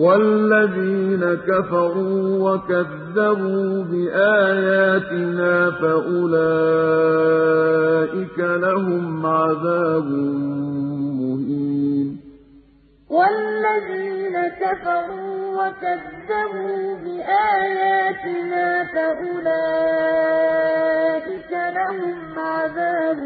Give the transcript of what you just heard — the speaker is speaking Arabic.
وَالَّذِينَ كَفَرُوا وَكَذَّبُوا بِآيَاتِنَا فَأُولَٰئِكَ لَهُمْ عَذَابٌ مُّهِينٌ. وَالَّذِينَ كَفَرُوا وَكَذَّبُوا بِآيَاتِنَا فَأُولَٰئِكَ لَهُمْ عَذَابٌ